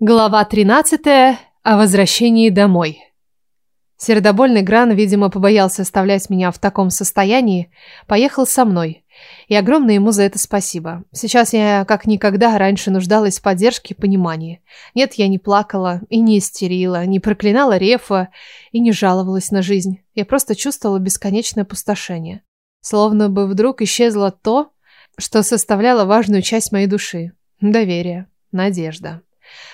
Глава 13. О возвращении домой. Сердобольный Гран, видимо, побоялся оставлять меня в таком состоянии, поехал со мной. И огромное ему за это спасибо. Сейчас я как никогда раньше нуждалась в поддержке и понимании. Нет, я не плакала и не истерила, не проклинала Рефа и не жаловалась на жизнь. Я просто чувствовала бесконечное опустошение. Словно бы вдруг исчезло то, что составляло важную часть моей души. Доверие, надежда.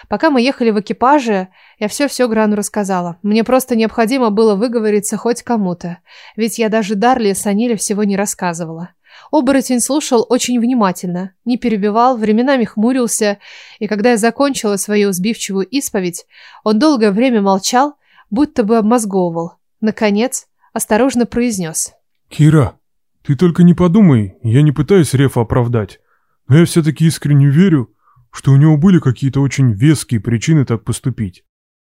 Пока мы ехали в экипаже, я все-все Грану рассказала. Мне просто необходимо было выговориться хоть кому-то, ведь я даже Дарли и Саниле всего не рассказывала. Оборотень слушал очень внимательно, не перебивал, временами хмурился, и когда я закончила свою сбивчивую исповедь, он долгое время молчал, будто бы обмозговывал. Наконец, осторожно произнес. «Кира, ты только не подумай, я не пытаюсь Рефа оправдать, но я все-таки искренне верю, что у него были какие-то очень веские причины так поступить.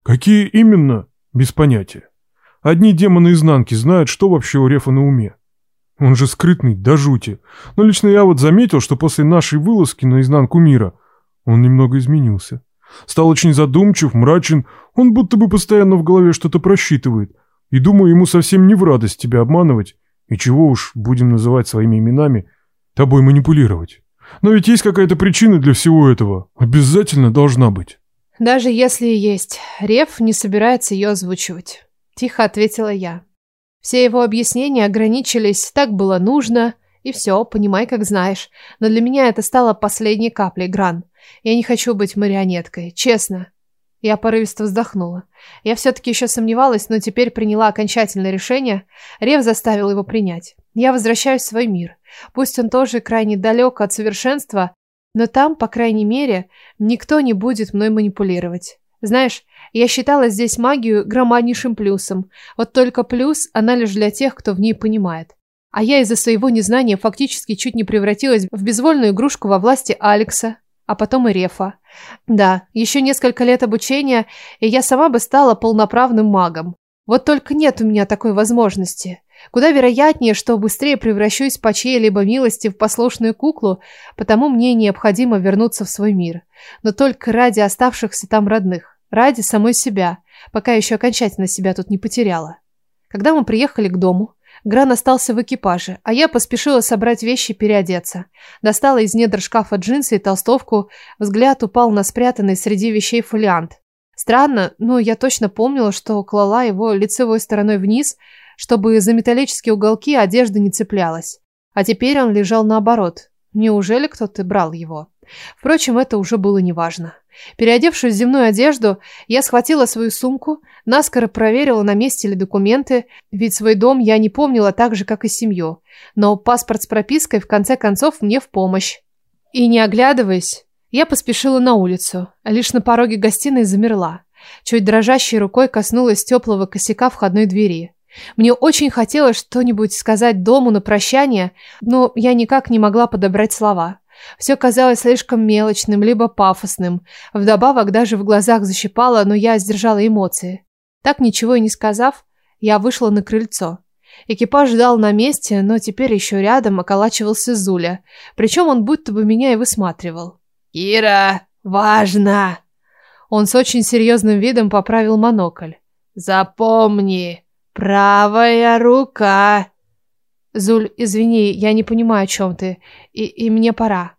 Какие именно? Без понятия. Одни демоны изнанки знают, что вообще у Рефа на уме. Он же скрытный, до жути. Но лично я вот заметил, что после нашей вылазки на изнанку мира он немного изменился. Стал очень задумчив, мрачен, он будто бы постоянно в голове что-то просчитывает. И думаю, ему совсем не в радость тебя обманывать, и чего уж будем называть своими именами, тобой манипулировать. Но ведь есть какая-то причина для всего этого. Обязательно должна быть. Даже если и есть, Рев не собирается ее озвучивать. Тихо ответила я. Все его объяснения ограничились, так было нужно, и все, понимай, как знаешь. Но для меня это стало последней каплей, Гран. Я не хочу быть марионеткой, честно. Я порывисто вздохнула. Я все-таки еще сомневалась, но теперь приняла окончательное решение. Рев заставил его принять. Я возвращаюсь в свой мир. Пусть он тоже крайне далек от совершенства, но там, по крайней мере, никто не будет мной манипулировать. Знаешь, я считала здесь магию громаднейшим плюсом. Вот только плюс она лишь для тех, кто в ней понимает. А я из-за своего незнания фактически чуть не превратилась в безвольную игрушку во власти Алекса, а потом и Рефа. Да, еще несколько лет обучения, и я сама бы стала полноправным магом. Вот только нет у меня такой возможности. Куда вероятнее, что быстрее превращусь по чьей-либо милости в послушную куклу, потому мне необходимо вернуться в свой мир. Но только ради оставшихся там родных, ради самой себя, пока еще окончательно себя тут не потеряла. Когда мы приехали к дому, Гран остался в экипаже, а я поспешила собрать вещи и переодеться. Достала из недр шкафа джинсы и толстовку, взгляд упал на спрятанный среди вещей фолиант. Странно, но я точно помнила, что клала его лицевой стороной вниз, чтобы за металлические уголки одежда не цеплялась. А теперь он лежал наоборот. Неужели кто-то брал его? Впрочем, это уже было неважно. Переодевшись в земную одежду, я схватила свою сумку, наскоро проверила, на месте ли документы, ведь свой дом я не помнила так же, как и семью. Но паспорт с пропиской в конце концов мне в помощь. И не оглядываясь, я поспешила на улицу, а лишь на пороге гостиной замерла. Чуть дрожащей рукой коснулась теплого косяка входной двери. Мне очень хотелось что-нибудь сказать дому на прощание, но я никак не могла подобрать слова. Все казалось слишком мелочным, либо пафосным. Вдобавок даже в глазах защипало, но я сдержала эмоции. Так ничего и не сказав, я вышла на крыльцо. Экипаж ждал на месте, но теперь еще рядом околачивался Зуля. Причем он будто бы меня и высматривал. «Ира, важно!» Он с очень серьезным видом поправил монокль. «Запомни, правая рука!» «Зуль, извини, я не понимаю, о чем ты, и, и мне пора».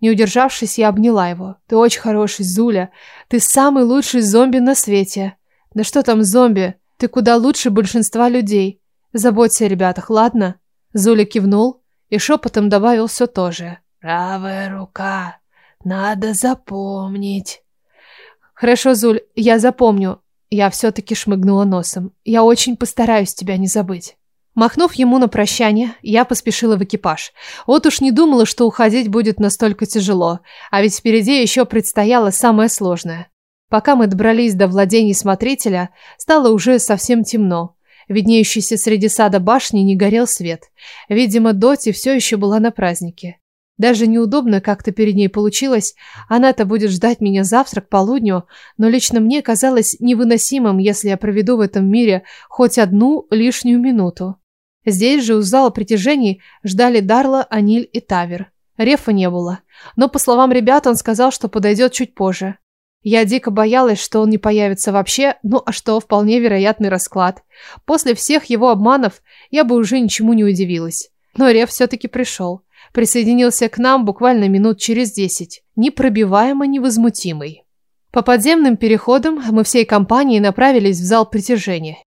Не удержавшись, я обняла его. «Ты очень хороший, Зуля. Ты самый лучший зомби на свете». «Да что там зомби? Ты куда лучше большинства людей. Заботься о ребятах, ладно?» Зуля кивнул и шепотом добавил все то же. «Правая рука». Надо запомнить. Хорошо, Зуль, я запомню. Я все-таки шмыгнула носом. Я очень постараюсь тебя не забыть. Махнув ему на прощание, я поспешила в экипаж. Вот уж не думала, что уходить будет настолько тяжело, а ведь впереди еще предстояло самое сложное. Пока мы добрались до владений смотрителя, стало уже совсем темно. Виднеющийся среди сада башни не горел свет. Видимо, Доти все еще была на празднике. Даже неудобно как-то перед ней получилось. Она-то будет ждать меня завтра к полудню, но лично мне казалось невыносимым, если я проведу в этом мире хоть одну лишнюю минуту. Здесь же у зала притяжений ждали Дарла, Аниль и Тавер. Рефа не было, но, по словам ребят, он сказал, что подойдет чуть позже. Я дико боялась, что он не появится вообще, ну а что, вполне вероятный расклад. После всех его обманов я бы уже ничему не удивилась. Но Реф все-таки пришел присоединился к нам буквально минут через десять, непробиваемо невозмутимый. По подземным переходам мы всей компанией направились в зал притяжения.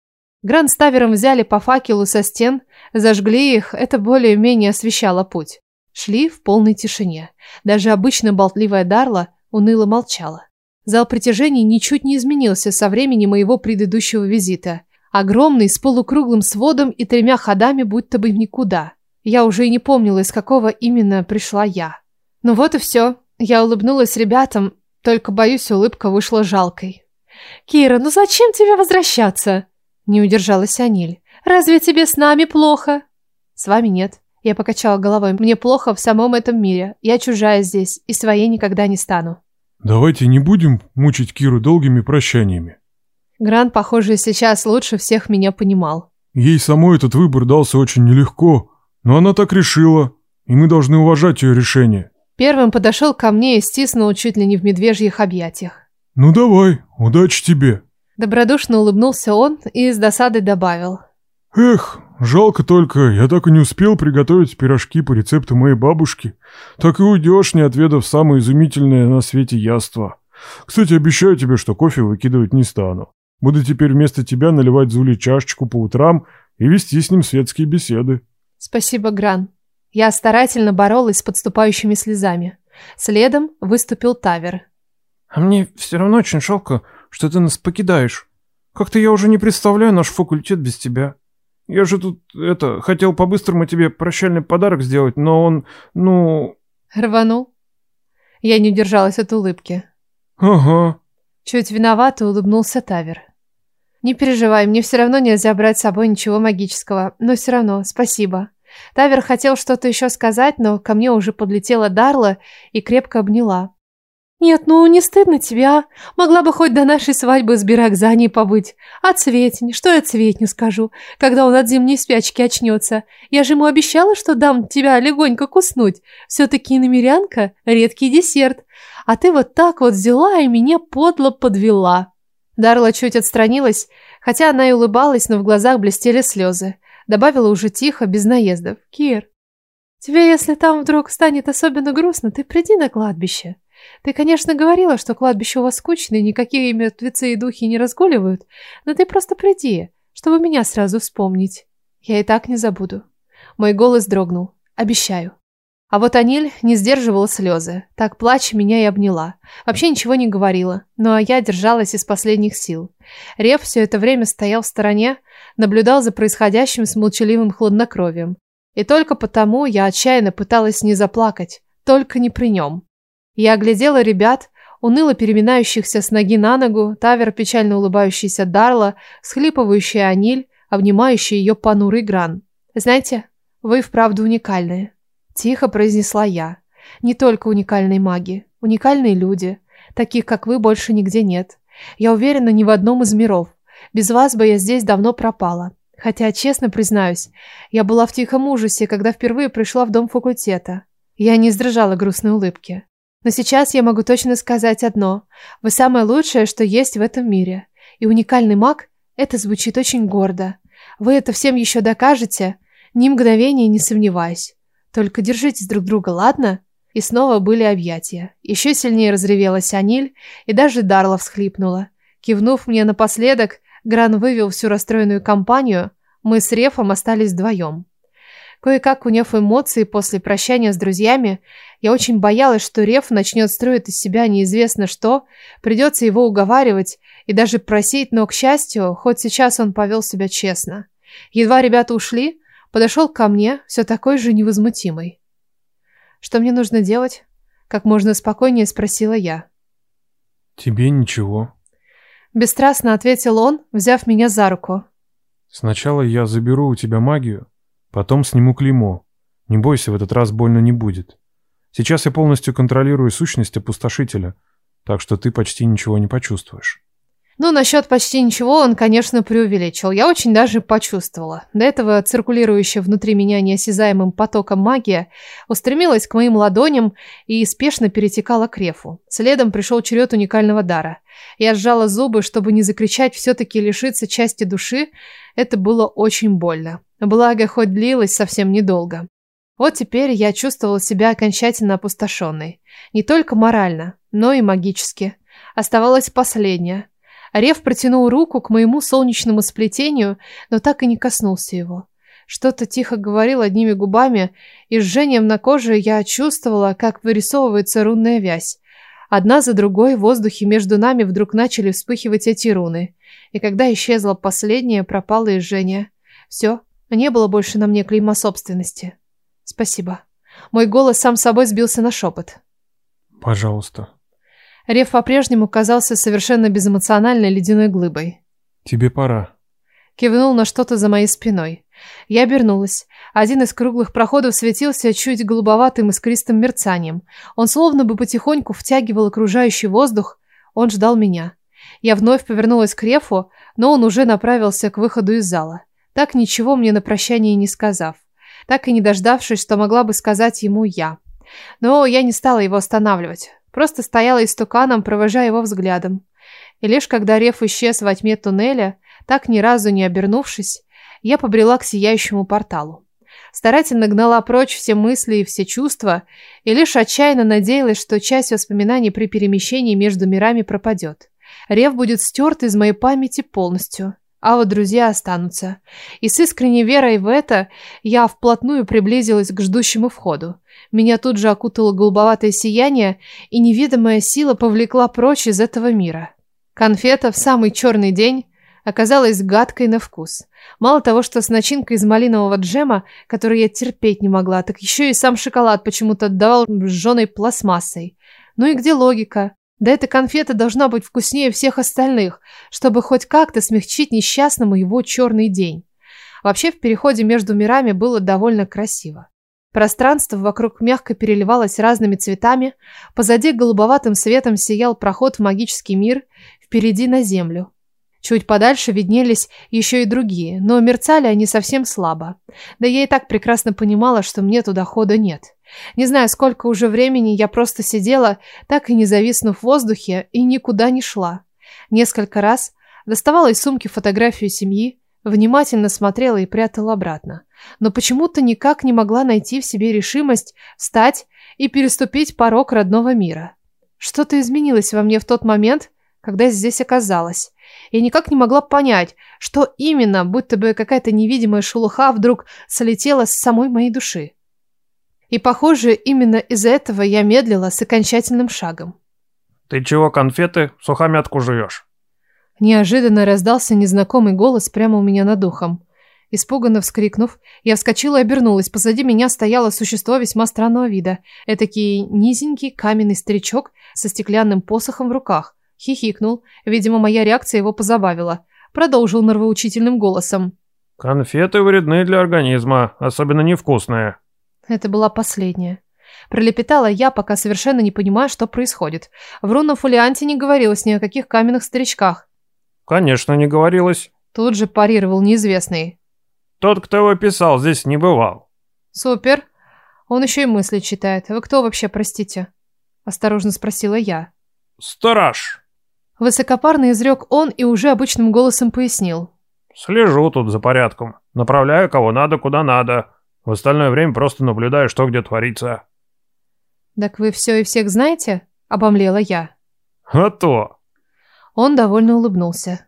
Грандставером взяли по факелу со стен, зажгли их, это более-менее освещало путь. Шли в полной тишине. Даже обычно болтливая Дарла уныло молчала. Зал притяжений ничуть не изменился со времени моего предыдущего визита. Огромный, с полукруглым сводом и тремя ходами будто бы никуда – я уже и не помнила, из какого именно пришла я. Ну вот и все. Я улыбнулась ребятам, только, боюсь, улыбка вышла жалкой. «Кира, ну зачем тебе возвращаться?» Не удержалась Аниль. «Разве тебе с нами плохо?» «С вами нет». Я покачала головой. «Мне плохо в самом этом мире. Я чужая здесь и своей никогда не стану». «Давайте не будем мучить Киру долгими прощаниями». Гран, похоже, сейчас лучше всех меня понимал. Ей самой этот выбор дался очень нелегко, но она так решила, и мы должны уважать ее решение. Первым подошел ко мне и стиснул чуть ли не в медвежьих объятиях. Ну давай, удачи тебе. Добродушно улыбнулся он и с досадой добавил. Эх, жалко только, я так и не успел приготовить пирожки по рецепту моей бабушки. Так и уйдешь, не отведав самое изумительное на свете яство. Кстати, обещаю тебе, что кофе выкидывать не стану. Буду теперь вместо тебя наливать Зули чашечку по утрам и вести с ним светские беседы. «Спасибо, Гран». Я старательно боролась с подступающими слезами. Следом выступил Тавер. «А мне все равно очень жалко, что ты нас покидаешь. Как-то я уже не представляю наш факультет без тебя. Я же тут, это, хотел по-быстрому тебе прощальный подарок сделать, но он, ну...» Рванул. Я не удержалась от улыбки. «Ага». Чуть виновато улыбнулся Тавер. Не переживай, мне все равно нельзя брать с собой ничего магического, ну, но все равно спасибо. Тавер хотел что-то еще сказать, но ко мне уже подлетела Дарла и крепко обняла. «Нет, ну не стыдно тебя. А? Могла бы хоть до нашей свадьбы с Бирокзаней побыть. А Цветень? Что я Цветню скажу, когда он от зимней спячки очнется? Я же ему обещала, что дам тебя легонько куснуть. Все-таки намерянка – редкий десерт. А ты вот так вот взяла и меня подло подвела». Дарла чуть отстранилась, хотя она и улыбалась, но в глазах блестели слезы. Добавила уже тихо, без наездов. «Кир, тебе, если там вдруг станет особенно грустно, ты приди на кладбище. Ты, конечно, говорила, что кладбище у вас скучное, никакие мертвецы и духи не разгуливают, но ты просто приди, чтобы меня сразу вспомнить. Я и так не забуду». Мой голос дрогнул. «Обещаю». А вот Аниль не сдерживала слезы. Так плач меня и обняла. Вообще ничего не говорила, но я держалась из последних сил. Рев все это время стоял в стороне, наблюдал за происходящим с молчаливым хладнокровием. И только потому я отчаянно пыталась не заплакать, только не при нем. Я оглядела ребят, уныло переминающихся с ноги на ногу, Тавер, печально улыбающийся Дарла, схлипывающий Аниль, обнимающий ее понурый Гран. Знаете, вы вправду уникальные. Тихо произнесла я. Не только уникальные маги, уникальные люди. Таких, как вы, больше нигде нет. Я уверена, ни в одном из миров. Без вас бы я здесь давно пропала. Хотя, честно признаюсь, я была в тихом ужасе, когда впервые пришла в дом факультета. Я не сдержала грустной улыбки. Но сейчас я могу точно сказать одно. Вы самое лучшее, что есть в этом мире. И уникальный маг – это звучит очень гордо. Вы это всем еще докажете, ни мгновения не сомневаюсь. Только держитесь друг друга, ладно?» И снова были объятия. Еще сильнее разревелась Аниль, и даже Дарла всхлипнула. Кивнув мне напоследок, Гран вывел всю расстроенную компанию, мы с Рефом остались вдвоем. Кое-как уняв эмоции после прощания с друзьями, я очень боялась, что Реф начнет строить из себя неизвестно что, придется его уговаривать и даже просить, но, к счастью, хоть сейчас он повел себя честно. Едва ребята ушли, подошел ко мне, все такой же невозмутимый. «Что мне нужно делать?» — как можно спокойнее спросила я. «Тебе ничего», — бесстрастно ответил он, взяв меня за руку. «Сначала я заберу у тебя магию, потом сниму клеймо. Не бойся, в этот раз больно не будет. Сейчас я полностью контролирую сущность опустошителя, так что ты почти ничего не почувствуешь». Ну, насчет почти ничего он, конечно, преувеличил. Я очень даже почувствовала. До этого циркулирующая внутри меня неосязаемым потоком магия устремилась к моим ладоням и спешно перетекала к рефу. Следом пришел черед уникального дара. Я сжала зубы, чтобы не закричать, все-таки лишиться части души. Это было очень больно. Благо, хоть длилось совсем недолго. Вот теперь я чувствовала себя окончательно опустошенной. Не только морально, но и магически. Оставалось последнее – Ареф протянул руку к моему солнечному сплетению, но так и не коснулся его. Что-то тихо говорил одними губами, и с жжением на коже я чувствовала, как вырисовывается рунная вязь. Одна за другой в воздухе между нами вдруг начали вспыхивать эти руны. И когда исчезла последняя, пропало и жжение. Все, не было больше на мне клейма собственности. Спасибо. Мой голос сам собой сбился на шепот. Пожалуйста. Рев по-прежнему казался совершенно безэмоциональной ледяной глыбой. «Тебе пора». Кивнул на что-то за моей спиной. Я обернулась. Один из круглых проходов светился чуть голубоватым искристым мерцанием. Он словно бы потихоньку втягивал окружающий воздух. Он ждал меня. Я вновь повернулась к Рефу, но он уже направился к выходу из зала. Так ничего мне на прощание не сказав. Так и не дождавшись, что могла бы сказать ему я. Но я не стала его останавливать просто стояла истуканом, провожая его взглядом. И лишь когда Реф исчез во тьме туннеля, так ни разу не обернувшись, я побрела к сияющему порталу. Старательно гнала прочь все мысли и все чувства, и лишь отчаянно надеялась, что часть воспоминаний при перемещении между мирами пропадет. Рев будет стерт из моей памяти полностью. А вот друзья останутся. И с искренней верой в это я вплотную приблизилась к ждущему входу. Меня тут же окутало голубоватое сияние, и неведомая сила повлекла прочь из этого мира. Конфета в самый черный день оказалась гадкой на вкус. Мало того, что с начинкой из малинового джема, который я терпеть не могла, так еще и сам шоколад почему-то отдавал жженой пластмассой. Ну и где логика? Да эта конфета должна быть вкуснее всех остальных, чтобы хоть как-то смягчить несчастному его черный день. Вообще в переходе между мирами было довольно красиво. Пространство вокруг мягко переливалось разными цветами, позади голубоватым светом сиял проход в магический мир, впереди на землю. Чуть подальше виднелись еще и другие, но мерцали они совсем слабо. Да я и так прекрасно понимала, что мне туда хода нет. Не знаю, сколько уже времени я просто сидела, так и не зависнув в воздухе, и никуда не шла. Несколько раз доставала из сумки фотографию семьи, внимательно смотрела и прятала обратно. Но почему-то никак не могла найти в себе решимость встать и переступить порог родного мира. Что-то изменилось во мне в тот момент, когда я здесь оказалась. Я никак не могла понять, что именно, будто бы какая-то невидимая шелуха вдруг солетела с самой моей души. И, похоже, именно из-за этого я медлила с окончательным шагом. «Ты чего конфеты сухомятку жуешь?» Неожиданно раздался незнакомый голос прямо у меня над ухом. Испуганно вскрикнув, я вскочила и обернулась. Позади меня стояло существо весьма странного вида. Этакий низенький каменный старичок со стеклянным посохом в руках. Хихикнул. Видимо, моя реакция его позабавила. Продолжил норовоучительным голосом. «Конфеты вредны для организма, особенно невкусные». Это была последняя. Пролепетала я, пока совершенно не понимая, что происходит. В Вруна Фолианте не говорилось ни о каких каменных старичках. «Конечно, не говорилось», — тут же парировал неизвестный. «Тот, кто его писал, здесь не бывал». «Супер. Он еще и мысли читает. Вы кто вообще, простите?» — осторожно спросила я. «Сторож». Высокопарно изрек он и уже обычным голосом пояснил. «Слежу тут за порядком. Направляю кого надо, куда надо. В остальное время просто наблюдаю, что где творится. Так вы все и всех знаете? Обомлела я. А то. Он довольно улыбнулся.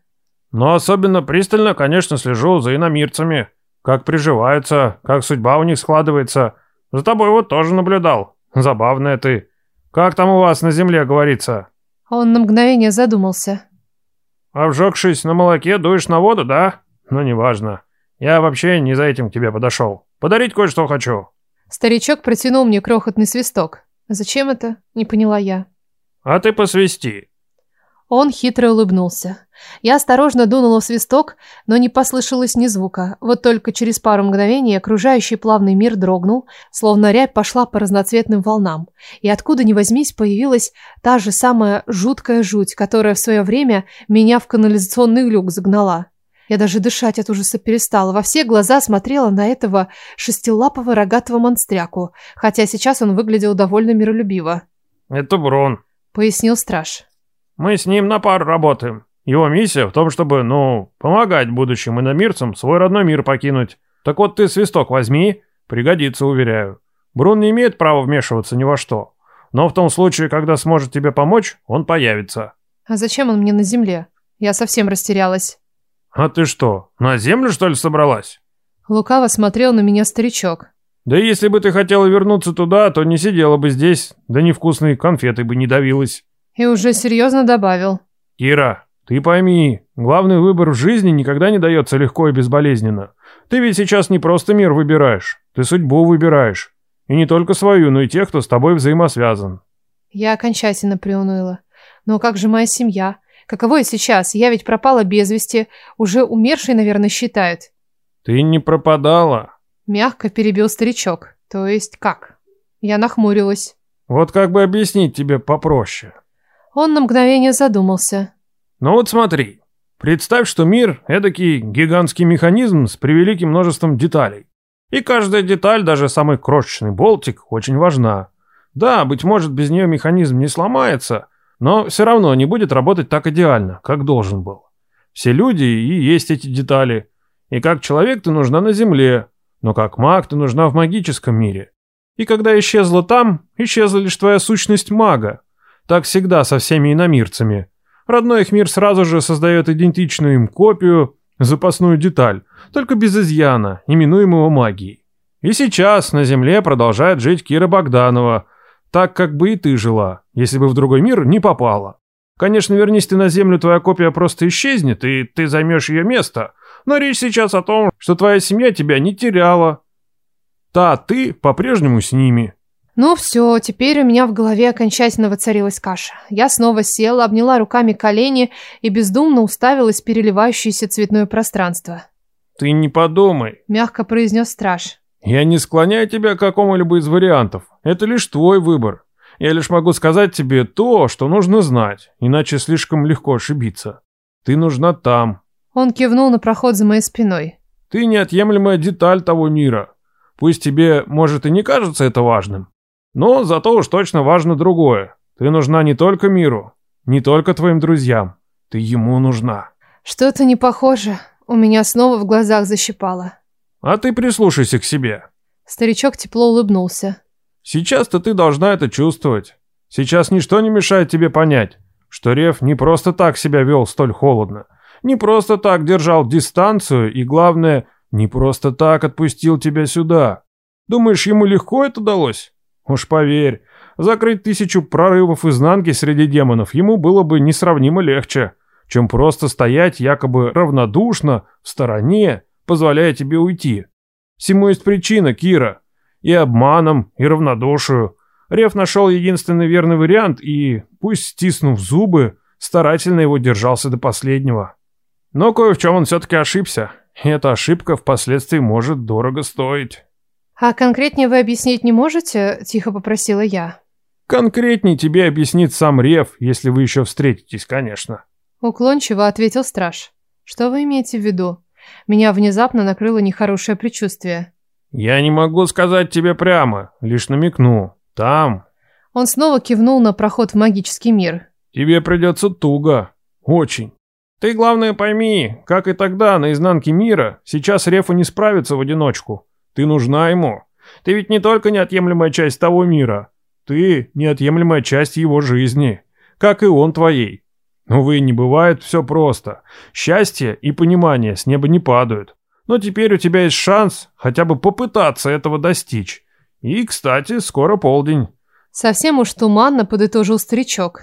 Но особенно пристально, конечно, слежу за иномирцами. Как приживаются, как судьба у них складывается. За тобой вот тоже наблюдал. Забавная ты. Как там у вас на земле говорится? Он на мгновение задумался. Обжегшись на молоке, дуешь на воду, да? Ну, неважно. Я вообще не за этим к тебе подошел. Подарить кое-что хочу. Старичок протянул мне крохотный свисток. Зачем это? Не поняла я. А ты посвисти. Он хитро улыбнулся. Я осторожно дунула в свисток, но не послышалось ни звука. Вот только через пару мгновений окружающий плавный мир дрогнул, словно рябь пошла по разноцветным волнам. И откуда ни возьмись появилась та же самая жуткая жуть, которая в свое время меня в канализационный люк загнала. Я даже дышать от ужаса перестала. Во все глаза смотрела на этого шестилапого рогатого монстряку, хотя сейчас он выглядел довольно миролюбиво. «Это Брон», — пояснил страж. «Мы с ним на пару работаем. Его миссия в том, чтобы, ну, помогать будущим иномирцам свой родной мир покинуть. Так вот ты свисток возьми, пригодится, уверяю. Брон не имеет права вмешиваться ни во что. Но в том случае, когда сможет тебе помочь, он появится». «А зачем он мне на земле? Я совсем растерялась» а ты что на землю что ли собралась? Лукаво смотрел на меня старичок. Да если бы ты хотела вернуться туда то не сидела бы здесь да невкусные конфеты бы не давилась. И уже серьезно добавил. Кира ты пойми главный выбор в жизни никогда не дается легко и безболезненно. Ты ведь сейчас не просто мир выбираешь ты судьбу выбираешь. И не только свою но и тех кто с тобой взаимосвязан. Я окончательно приуныла. Но как же моя семья? Каково я сейчас? Я ведь пропала без вести. Уже умершие, наверное, считают. Ты не пропадала. Мягко перебил старичок. То есть как? Я нахмурилась. Вот как бы объяснить тебе попроще. Он на мгновение задумался. Ну вот смотри. Представь, что мир — эдакий гигантский механизм с превеликим множеством деталей. И каждая деталь, даже самый крошечный болтик, очень важна. Да, быть может, без нее механизм не сломается — но все равно не будет работать так идеально, как должен был. Все люди и есть эти детали. И как человек ты нужна на Земле, но как маг ты нужна в магическом мире. И когда исчезла там, исчезла лишь твоя сущность мага. Так всегда со всеми иномирцами. Родной их мир сразу же создает идентичную им копию, запасную деталь, только без изъяна, именуемого магией. И сейчас на Земле продолжает жить Кира Богданова, так как бы и ты жила. Если бы в другой мир, не попала. Конечно, вернись ты на Землю, твоя копия просто исчезнет, и ты займешь ее место. Но речь сейчас о том, что твоя семья тебя не теряла. Та ты по-прежнему с ними. Ну все, теперь у меня в голове окончательно воцарилась каша. Я снова села, обняла руками колени и бездумно уставилась в переливающееся цветное пространство. «Ты не подумай», — мягко произнес страж. «Я не склоняю тебя к какому-либо из вариантов. Это лишь твой выбор. Я лишь могу сказать тебе то, что нужно знать, иначе слишком легко ошибиться. Ты нужна там». Он кивнул на проход за моей спиной. «Ты неотъемлемая деталь того мира. Пусть тебе, может, и не кажется это важным, но зато уж точно важно другое. Ты нужна не только миру, не только твоим друзьям. Ты ему нужна». «Что-то не похоже. У меня снова в глазах защипало». «А ты прислушайся к себе». Старичок тепло улыбнулся. Сейчас-то ты должна это чувствовать. Сейчас ничто не мешает тебе понять, что Рев не просто так себя вел столь холодно, не просто так держал дистанцию и, главное, не просто так отпустил тебя сюда. Думаешь, ему легко это удалось? Уж поверь, закрыть тысячу прорывов изнанки среди демонов ему было бы несравнимо легче, чем просто стоять якобы равнодушно в стороне, позволяя тебе уйти. Всему есть причина, Кира и обманом, и равнодушию. Рев нашел единственный верный вариант и, пусть стиснув зубы, старательно его держался до последнего. Но кое в чем он все-таки ошибся, и эта ошибка впоследствии может дорого стоить. «А конкретнее вы объяснить не можете?» – тихо попросила я. Конкретнее тебе объяснит сам Рев, если вы еще встретитесь, конечно». Уклончиво ответил страж. «Что вы имеете в виду? Меня внезапно накрыло нехорошее предчувствие. Я не могу сказать тебе прямо, лишь намекну. Там. Он снова кивнул на проход в магический мир. Тебе придется туго. Очень. Ты, главное, пойми, как и тогда, на изнанке мира, сейчас Рефу не справится в одиночку. Ты нужна ему. Ты ведь не только неотъемлемая часть того мира. Ты неотъемлемая часть его жизни. Как и он твоей. Увы, не бывает все просто. Счастье и понимание с неба не падают. Но теперь у тебя есть шанс хотя бы попытаться этого достичь. И, кстати, скоро полдень. Совсем уж туманно подытожил старичок.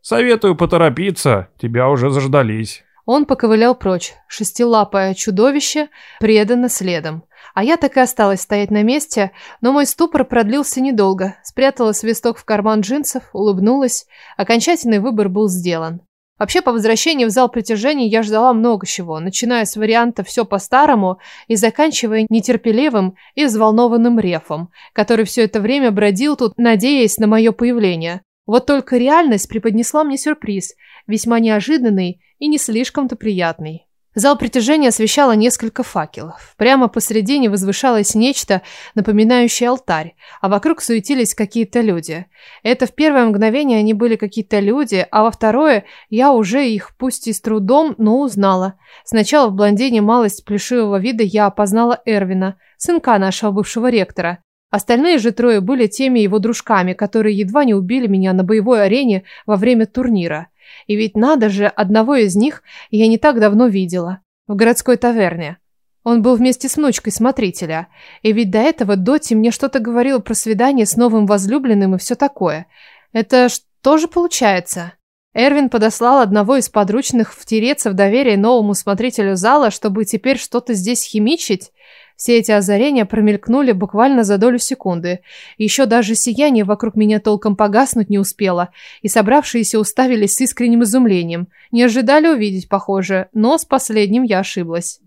Советую поторопиться, тебя уже заждались. Он поковылял прочь, шестилапое чудовище, преданно следом. А я так и осталась стоять на месте, но мой ступор продлился недолго. Спрятала свисток в карман джинсов, улыбнулась. Окончательный выбор был сделан. Вообще, по возвращении в зал притяжений я ждала много чего, начиная с варианта «все по-старому» и заканчивая нетерпеливым и взволнованным рефом, который все это время бродил тут, надеясь на мое появление. Вот только реальность преподнесла мне сюрприз, весьма неожиданный и не слишком-то приятный. Зал притяжения освещало несколько факелов. Прямо посредине возвышалось нечто, напоминающее алтарь, а вокруг суетились какие-то люди. Это в первое мгновение они были какие-то люди, а во второе я уже их, пусть и с трудом, но узнала. Сначала в блондине малость плешивого вида я опознала Эрвина, сынка нашего бывшего ректора. Остальные же трое были теми его дружками, которые едва не убили меня на боевой арене во время турнира. И ведь надо же, одного из них я не так давно видела. В городской таверне. Он был вместе с внучкой смотрителя. И ведь до этого Доти мне что-то говорил про свидание с новым возлюбленным и все такое. Это что же получается? Эрвин подослал одного из подручных втереться в доверие новому смотрителю зала, чтобы теперь что-то здесь химичить. Все эти озарения промелькнули буквально за долю секунды. Еще даже сияние вокруг меня толком погаснуть не успело, и собравшиеся уставились с искренним изумлением. Не ожидали увидеть, похоже, но с последним я ошиблась.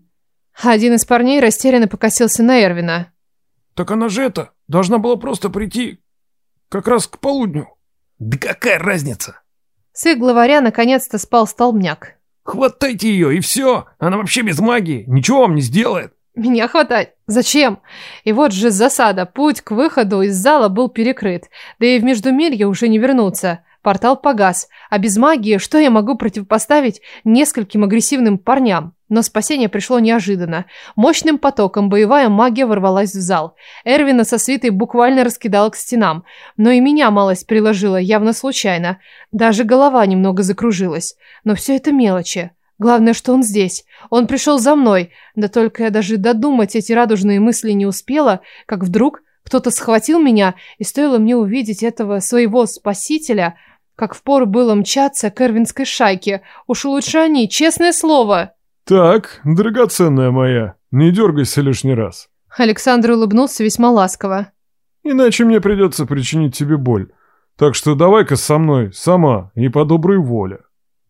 Один из парней растерянно покосился на Эрвина. «Так она же это! Должна была просто прийти как раз к полудню!» «Да какая разница!» Сык главаря наконец-то спал столбняк. «Хватайте ее, и все! Она вообще без магии, ничего вам не сделает!» Меня хватать? Зачем? И вот же засада. Путь к выходу из зала был перекрыт. Да и в Междумирье уже не вернуться. Портал погас. А без магии что я могу противопоставить нескольким агрессивным парням? Но спасение пришло неожиданно. Мощным потоком боевая магия ворвалась в зал. Эрвина со свитой буквально раскидала к стенам. Но и меня малость приложила, явно случайно. Даже голова немного закружилась. Но все это мелочи. Главное, что он здесь. Он пришел за мной. Да только я даже додумать эти радужные мысли не успела, как вдруг кто-то схватил меня, и стоило мне увидеть этого своего спасителя, как впору было мчаться к эрвинской шайке. Уж лучше они, честное слово!» Так, драгоценная моя, не дергайся лишний раз. Александр улыбнулся весьма ласково. Иначе мне придется причинить тебе боль. Так что давай-ка со мной, сама и по доброй воле.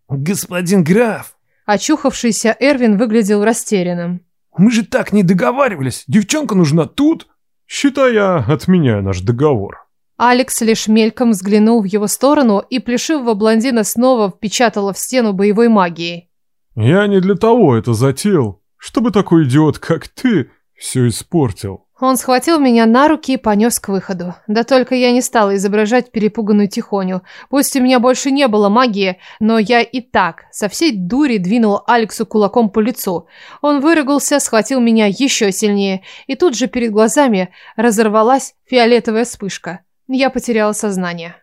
Господин граф! Очухавшийся Эрвин выглядел растерянным. Мы же так не договаривались. Девчонка нужна тут. Считай, я отменяю наш договор. Алекс лишь мельком взглянул в его сторону и, плешивого блондина, снова впечатала в стену боевой магией. Я не для того это затеял, чтобы такой идиот, как ты, все испортил. Он схватил меня на руки и понес к выходу. Да только я не стала изображать перепуганную Тихоню. Пусть у меня больше не было магии, но я и так со всей дури двинул Алексу кулаком по лицу. Он выругался, схватил меня еще сильнее, и тут же перед глазами разорвалась фиолетовая вспышка. Я потеряла сознание.